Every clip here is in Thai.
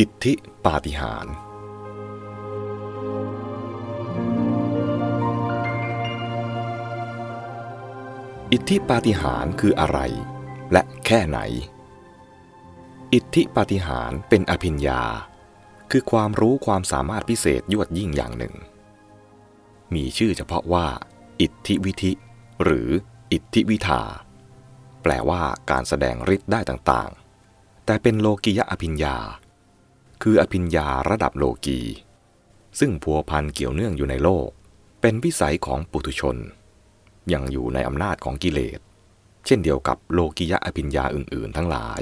อิทธิปาฏิหาริย์อิทธิปาฏิหาริย์คืออะไร และแค่ไหน อิทธิปาฏิหาริย์เป็นอภิญญา คือความรู้ความสามารถพิเศษยวดยิ่งอย่างหนึ่ง มีชื่อเฉพาะว่า อิทธิวิธิ หรืออิทธิวิทา แปลว่าการแสดงฤทธิ์ได้ต่างๆ แต่เป็นโลกิยะอภิญญา คืออภิญญาระดับโลกี ซึ่งพัวพันเกี่ยวเนื่องอยู่ในโลก เป็นวิสัยของปุถุชน ยังอยู่ในอำนาจของกิเลส เช่นเดียวกับโลกิยะอภิญญาอื่น ๆ ทั้งหลาย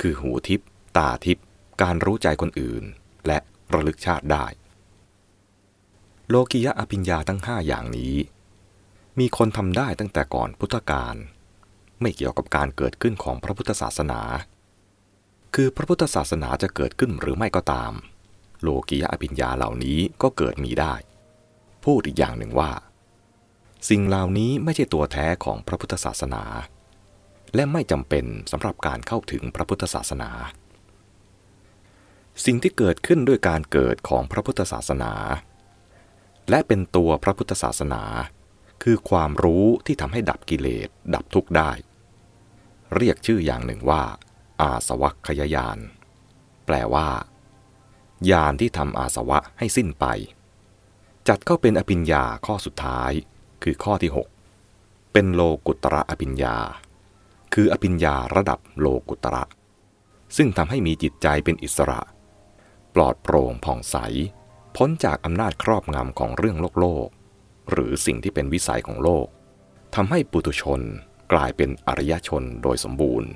คือหูทิพตาทิพการรู้ใจคนอื่น และระลึกชาติได้ โลกิยะอภิญญาทั้งห้าอย่างนี้ มีคนทำได้ตั้งแต่ก่อนพุทธกาลไม่เกี่ยวกับการเกิดขึ้นของพระพุทธศาสนา คือพระพุทธศาสนาจะเกิดขึ้นหรือไม่ก็ตาม โลกิยะอภิญญาเหล่านี้ก็เกิดมีได้ พูดอีกอย่างหนึ่งว่า สิ่งเหล่านี้ไม่ใช่ตัวแท้ของพระพุทธศาสนา และไม่จำเป็นสำหรับการเข้าถึงพระพุทธศาสนา สิ่งที่เกิดขึ้นด้วยการเกิดของพระพุทธศาสนา และเป็นตัวพระพุทธศาสนา คือความรู้ที่ทำให้ดับกิเลสดับทุกข์ได้ เรียกชื่ออย่างหนึ่งว่า อาสวัคยายาน แปลว่า ยานที่ทำอาสวะให้สิ้นไป จัดเข้าเป็นอภิญญาข้อสุดท้าย คือข้อที่ 6 เป็นโลกุตระอภิญญา คืออภิญญาระดับโลกุตระ ซึ่งทำให้มีจิตใจเป็นอิสระ ปลอดโปร่งผ่องใส พ้นจากอำนาจครอบงำของเรื่องโลกโลก หรือสิ่งที่เป็นวิสัยของโลกทำให้ปุถุชนกลายเป็นอริยชนโดยสมบูรณ์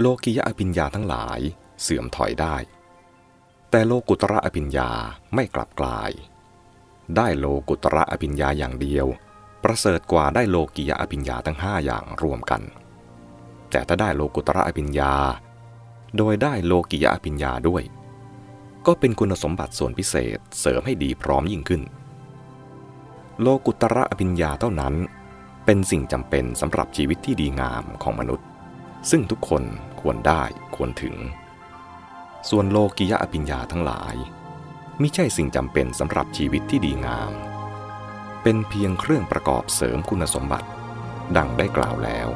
โลกิยะอภิญญาทั้งหลายเสื่อมถอยได้ แต่โลกุตระอภิญญาไม่กลับกลาย ได้โลกุตระอภิญญาอย่างเดียว ประเสริฐกว่าได้โลกิยะอภิญญาทั้งห้าอย่างรวมกัน แต่ถ้าได้โลกุตระอภิญญา โดยได้โลกิยะอภิญญาด้วย ก็เป็นคุณสมบัติส่วนพิเศษเสริมให้ดีพร้อมยิ่งขึ้น โลกุตระอภิญญาเท่านั้น เป็นสิ่งจำเป็นสำหรับชีวิตที่ดีงามของมนุษย์ ซึ่งทุกคน ควรได้ควรถึง ส่วนโลกิยะอภิญญาทั้งหลายไม่ใช่สิ่งจำเป็นสำหรับชีวิตที่ดีงาม เป็นเพียงเครื่องประกอบเสริมคุณสมบัติ ดังได้กล่าวแล้ว